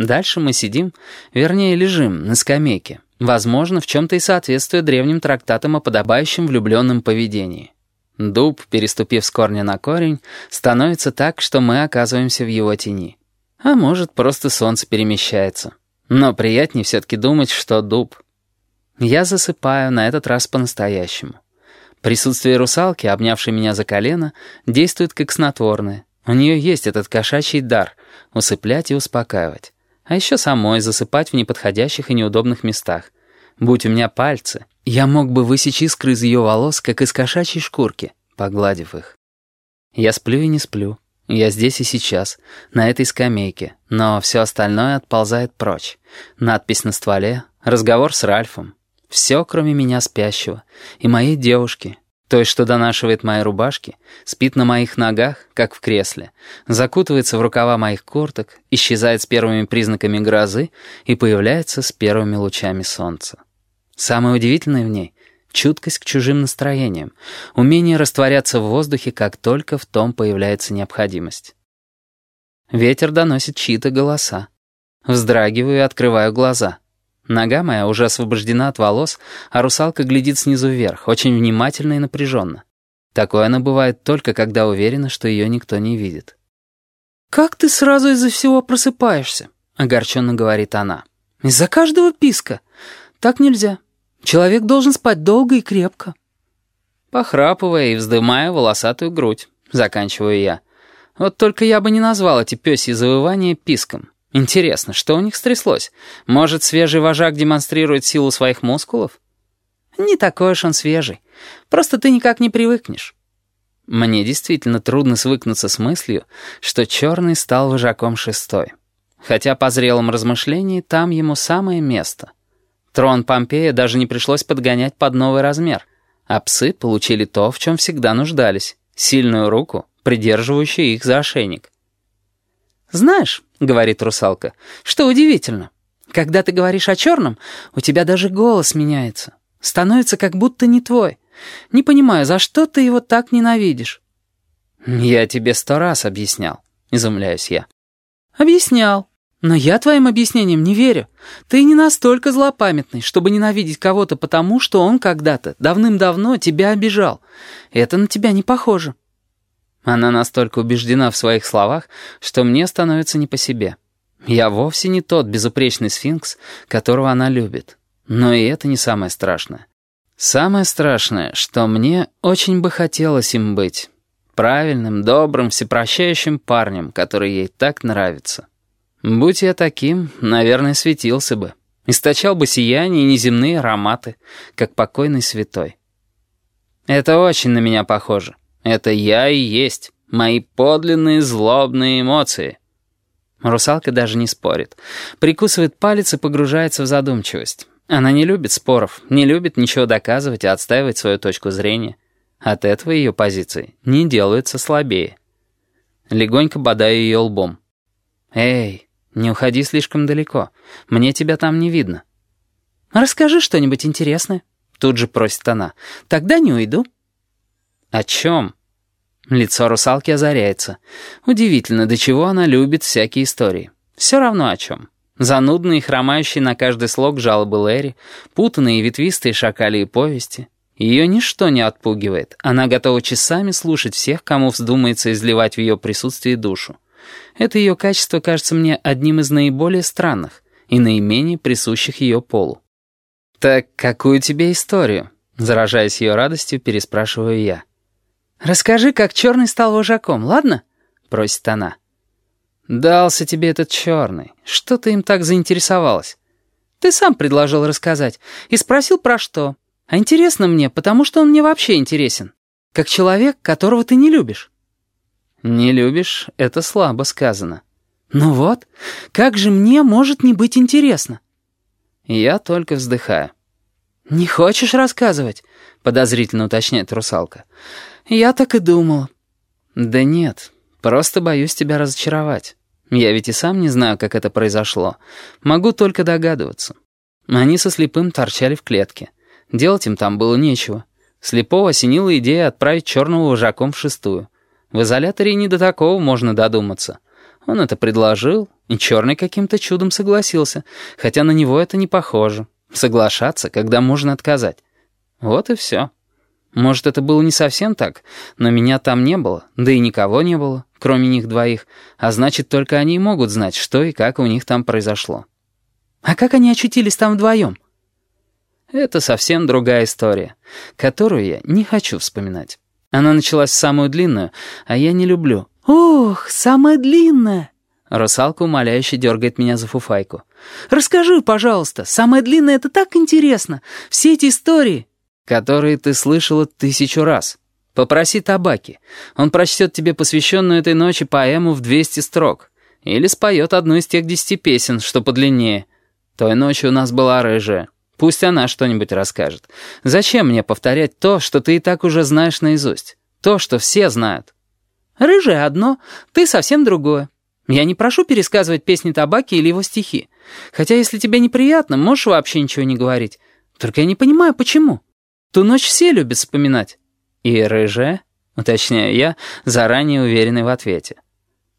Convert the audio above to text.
Дальше мы сидим, вернее, лежим на скамейке, возможно, в чем-то и соответствуя древним трактатам о подобающем влюбленном поведении. Дуб, переступив с корня на корень, становится так, что мы оказываемся в его тени. А может, просто солнце перемещается. Но приятнее все-таки думать, что дуб. Я засыпаю на этот раз по-настоящему. Присутствие русалки, обнявшей меня за колено, действует как снотворное. У нее есть этот кошачий дар — усыплять и успокаивать. А еще самой засыпать в неподходящих и неудобных местах. Будь у меня пальцы, я мог бы высечь искры из ее волос, как из кошачьей шкурки, погладив их. Я сплю и не сплю. Я здесь и сейчас, на этой скамейке, но все остальное отползает прочь. Надпись на стволе, разговор с Ральфом. Все, кроме меня спящего, и моей девушки, той, что донашивает мои рубашки, спит на моих ногах, как в кресле, закутывается в рукава моих курток, исчезает с первыми признаками грозы и появляется с первыми лучами солнца. Самое удивительное в ней — чуткость к чужим настроениям, умение растворяться в воздухе, как только в том появляется необходимость. Ветер доносит чьи-то голоса. Вздрагиваю и открываю глаза. Нога моя уже освобождена от волос, а русалка глядит снизу вверх, очень внимательно и напряженно. Такое она бывает только, когда уверена, что ее никто не видит. «Как ты сразу из-за всего просыпаешься?» — огорченно говорит она. «Из-за каждого писка. Так нельзя. Человек должен спать долго и крепко». Похрапывая и вздымая волосатую грудь, заканчиваю я. Вот только я бы не назвал эти пёсьи завывания писком. Интересно, что у них стряслось? Может, свежий вожак демонстрирует силу своих мускулов? Не такой уж он свежий. Просто ты никак не привыкнешь. Мне действительно трудно свыкнуться с мыслью, что черный стал вожаком шестой. Хотя по зрелом размышлении там ему самое место. Трон Помпея даже не пришлось подгонять под новый размер, а псы получили то, в чем всегда нуждались — сильную руку, придерживающую их за ошейник. «Знаешь», — говорит русалка, — «что удивительно. Когда ты говоришь о черном, у тебя даже голос меняется. Становится как будто не твой. Не понимаю, за что ты его так ненавидишь?» «Я тебе сто раз объяснял», — изумляюсь я. «Объяснял. Но я твоим объяснениям не верю. Ты не настолько злопамятный, чтобы ненавидеть кого-то потому, что он когда-то, давным-давно, тебя обижал. Это на тебя не похоже». Она настолько убеждена в своих словах, что мне становится не по себе. Я вовсе не тот безупречный сфинкс, которого она любит. Но и это не самое страшное. Самое страшное, что мне очень бы хотелось им быть. Правильным, добрым, всепрощающим парнем, который ей так нравится. Будь я таким, наверное, светился бы. Источал бы сияние и неземные ароматы, как покойный святой. Это очень на меня похоже. Это я и есть, мои подлинные злобные эмоции. Русалка даже не спорит. Прикусывает палец и погружается в задумчивость. Она не любит споров, не любит ничего доказывать и отстаивать свою точку зрения. От этого ее позиции не делаются слабее. Легонько бодаю ее лбом. «Эй, не уходи слишком далеко. Мне тебя там не видно». «Расскажи что-нибудь интересное», — тут же просит она. «Тогда не уйду». «О чем?» Лицо русалки озаряется. Удивительно, до чего она любит всякие истории. Все равно о чем. Занудные хромающие на каждый слог жалобы Лэри, путанные и ветвистые шакали повести. Ее ничто не отпугивает. Она готова часами слушать всех, кому вздумается изливать в ее присутствии душу. Это ее качество кажется мне одним из наиболее странных и наименее присущих ее полу. «Так какую тебе историю?» Заражаясь ее радостью, переспрашиваю я. «Расскажи, как черный стал вожаком, ладно?» — просит она. «Дался тебе этот черный. Что ты им так заинтересовалась?» «Ты сам предложил рассказать и спросил про что. А интересно мне, потому что он мне вообще интересен. Как человек, которого ты не любишь». «Не любишь — это слабо сказано». «Ну вот, как же мне может не быть интересно?» Я только вздыхаю. «Не хочешь рассказывать?» — подозрительно уточняет русалка. «Я так и думала». «Да нет, просто боюсь тебя разочаровать. Я ведь и сам не знаю, как это произошло. Могу только догадываться. Они со слепым торчали в клетке. Делать им там было нечего. Слепого осенила идея отправить черного вожаком в шестую. В изоляторе не до такого можно додуматься. Он это предложил, И черный каким-то чудом согласился, хотя на него это не похоже. Соглашаться, когда можно отказать. Вот и все. Может, это было не совсем так, но меня там не было, да и никого не было, кроме них двоих, а значит, только они и могут знать, что и как у них там произошло. А как они очутились там вдвоем? Это совсем другая история, которую я не хочу вспоминать. Она началась в самую длинную, а я не люблю. «Ох, самая длинная!» Русалка умоляюще дергает меня за фуфайку. «Расскажи, пожалуйста, самое длинное — это так интересно! Все эти истории...» «Которые ты слышала тысячу раз. Попроси табаки. Он прочтет тебе посвященную этой ночи поэму в 200 строк. Или споет одну из тех десяти песен, что подлиннее. Той ночью у нас была рыжая. Пусть она что-нибудь расскажет. Зачем мне повторять то, что ты и так уже знаешь наизусть? То, что все знают». «Рыжая одно, ты совсем другое. Я не прошу пересказывать песни табаки или его стихи. Хотя, если тебе неприятно, можешь вообще ничего не говорить. Только я не понимаю, почему. Ту ночь все любят вспоминать». «И рыжая?» — уточняю я, заранее уверенный в ответе.